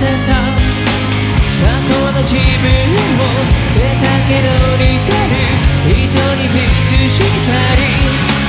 てた過去の自分を背丈の似てる人にピッチしたり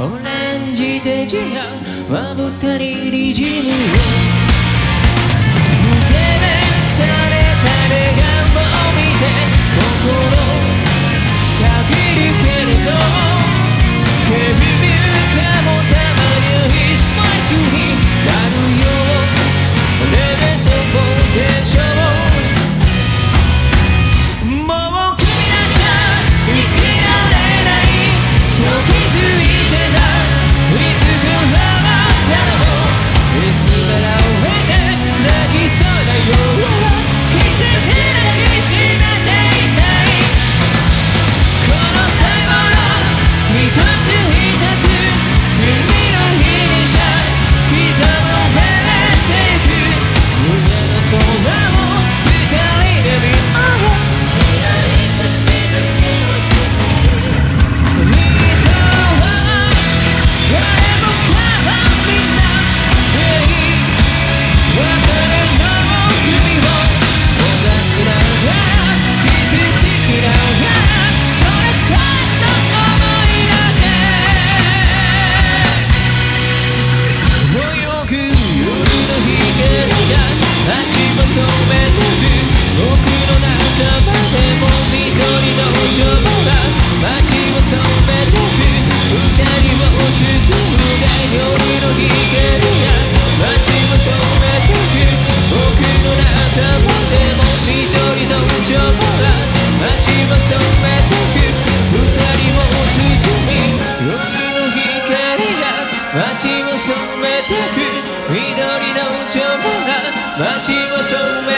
オレンジで違うまぶたににじむ。よ手でされた笑顔を見て心僕の仲間でも緑の情報が街を染めてく二人を包んで夜の光が街を染めてく僕の仲間でも緑の情報が街を染めてく二人を包み夜の光が街を染めてく mantive te seu número.